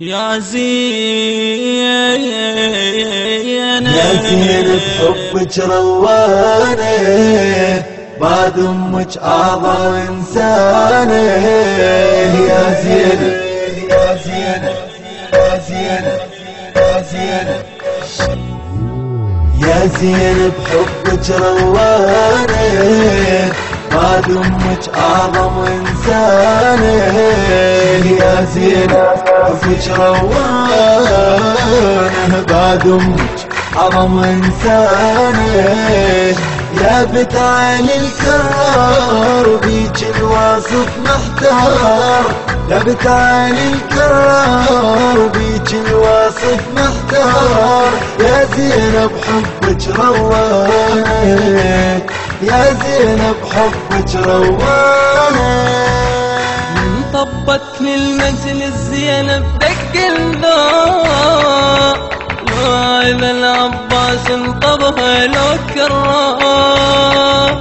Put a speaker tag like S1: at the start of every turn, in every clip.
S1: يا زين.
S2: يا زين بحبك روانه بعد أمك اعظم إنسانه. يا زين يا زين يا زين يا زين. يا زين بحبك روانه بعد أمك اعظم انسانه يا زين بحبك روانه بعد أمك اعظم انسانه يا بتعالي الكرار بيك الواصف محتار يا بتعالي الكرار بيك الواصف محتار يا زينب حبك روانه يا زينب حبك روانه
S1: من طبت للمجلس زينب دق الذوق وإذا العباس انطبها لو كرار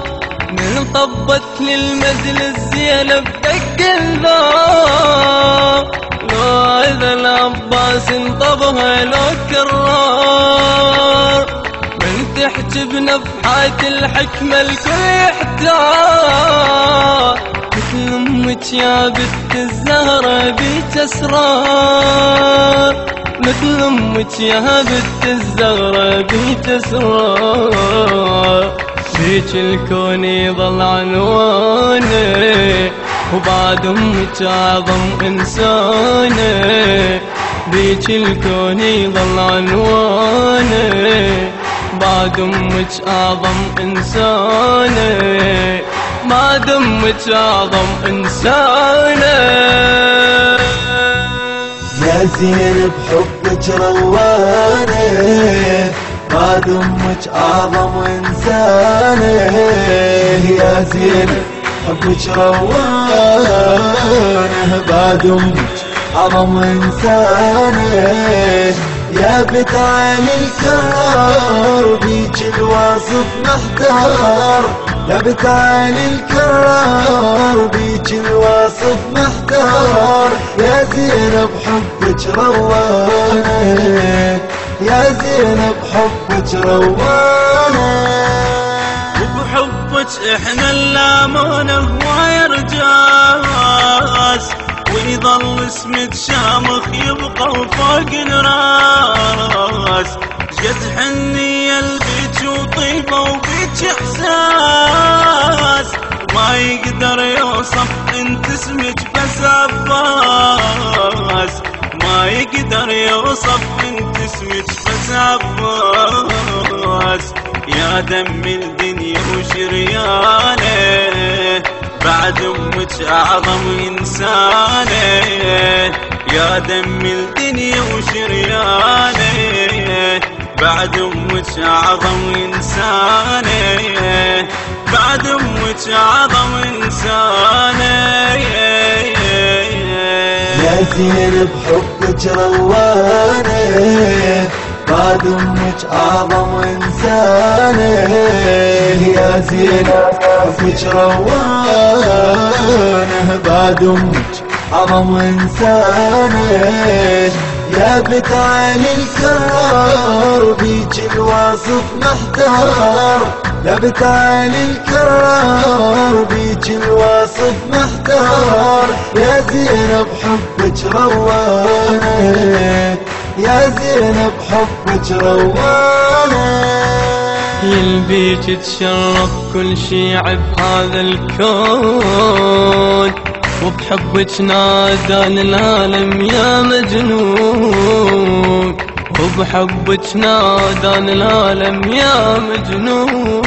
S1: من طبت للمجلس زينب دق الذوق وإذا العباس انطبها لو كرار من تحجب نفحات الحكمة الكل يحتار مثل أمك يا بنت الزهرة بيك أسرار. مثل أمك يا بنت الزهرة بيك أسرار. فيك الكون يظل عنوانه وبعد أمك أعظم إنسانه. بيك الكون يظل عنوانه. بعد أمك اعظم انسانه ما دمك اعظم انسانه
S2: يا زين بحبك روانه بعد أمك اعظم انسانه يا زين حبك روانه بعد أمك اعظم انسانه يا بتعالي الكرار بيك الواصف محتار. يا بتعالي الكرار بيك الواصف محتار. يا زينب حبك روانه يا زينب حبك روانه
S1: وبحبك إحنا اللامونة هواي رجاس ويظل اسمك شامخ يبقى وفوق الراس. جد حنية البيت وطيبة وبيك إحساس. ما يقدر يوصف انت اسمك بس عباس. ما يقدر يوصف انت اسمك بس عباس. يا دم الدنيا وشريانة. بعد أمك أعظم انسانه يا دم الدنيا وشريانه بعد أمك اعظم انسانه بعد أمك اعظم انسانه
S2: يا زين بحبك روانه بعد أمك اعظم انسانه يا زين حبك روانه بعد أمك اعظم انسانه يا بتعالي الكرار بيك الواصف محتار. يا بتعالي الكرار بيك الواصف محتار. يا زينب حبك روانه يا زينب حبك روانه
S1: يلبيك تشرف كل شيعة بهذا الكون. وبحبك نادان العالم يا مجنون وبحبك نادان العالم يا مجنون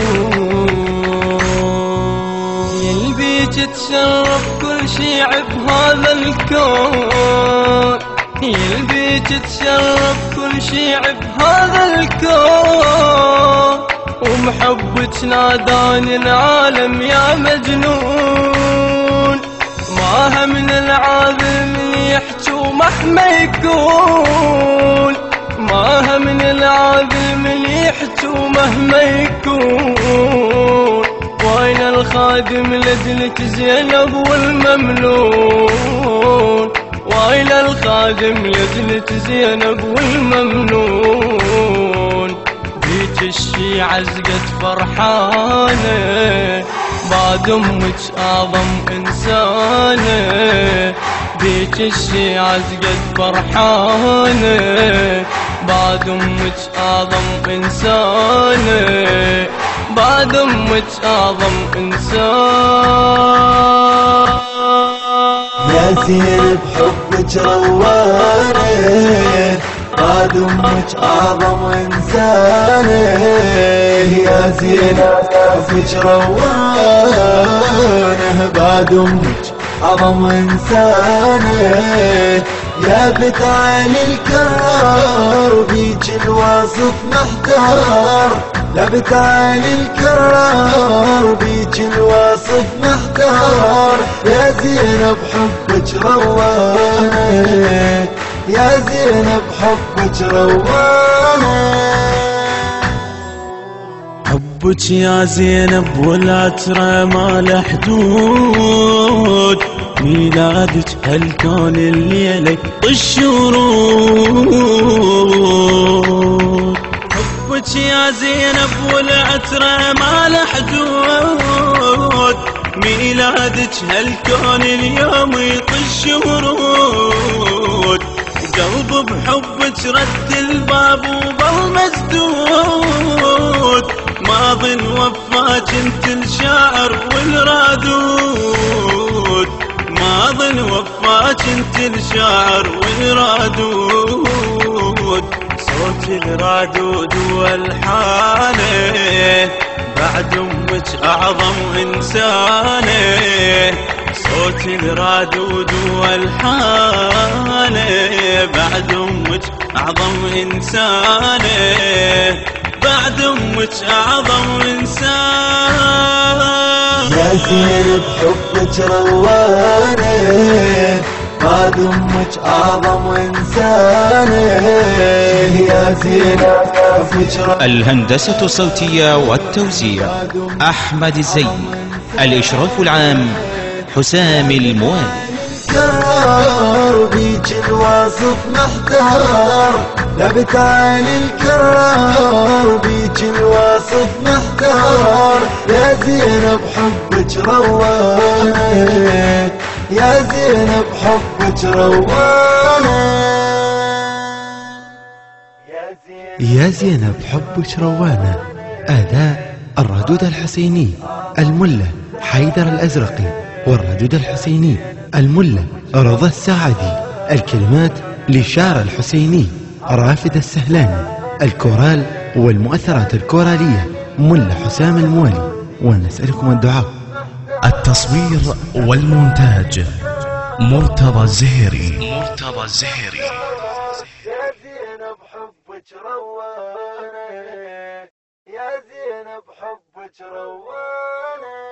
S1: يلبيك تشرف كل شيعة بهذا الكون يلبيك تشرف كل شيعة بهذا الكون ومحبك ناداني العالم يا مجنون. ما من العالم يحجو مهما يكون ما من العالم يحجو مهما يكون وين الخادم لجلك زينب والممنون؟ وائل الخادم يزنت زينب والممنون؟ بيك الشيعة زقت فرحانة بعد أمك أعظم إنسانة. بيك الشيعة زقت فرحانة بعد أمك أعظم إنسانة. بعد أمك أعظم إنسان.
S2: يا زين بحبك روانه بعد أمك أعظم انسانه يا زين بحبك روانه بعد أمك أعظم انسانه يا بنت علي الكرار بيك الواصف محتار. لا بنت علي الكرار بيك الواصف محتار. يا زينب حبك روانه يا زينب حبك روانه
S3: حبك يا زينب والعترة ما له حدود. ميلادك هالكون الليلة الشرود حبك يا زينب والعترة ما له حدود. ميلادك هالكون اليوم يطش ورود قلب بحبك رد الباب وظل مسدود ماض وفاك انت الشاعر والرادود. ماض وفاك انت الشاعر والرادود. صوت الرادود والحانة بعد أمك أعظم إنسانة. صوت الرادود والحانه بعد أمك أعظم إنسانة. بعد أمك أعظم إنسان.
S2: يا زين بحبك روانة بعد أمك أعظم إنسانة. يا زين بحبك روانة.
S4: الهندسة الصوتية والتوزيع أحمد الزين الإشراف العام حسام الموالي
S2: الكرار بيك الواصف محتار لا بتعالي الكرار بيك الواصف محتار يا زينب حبك روانه يا زينب حبك روانه
S5: يا زينب حبك روانة. أداء الردود الحسيني الملة حيدر الأزرقي والردود الحسيني الملة رضا الساعدي الكلمات لشار الحسيني رافد السهلاني الكورال والمؤثرات الكورالية ملا حسام الموالي ونسألكم الدعاء.
S3: التصوير والمونتاج مرتضى الزهري. مرتضى الزهري.
S2: يا زينب حبك روانه يا زينب حبك روانه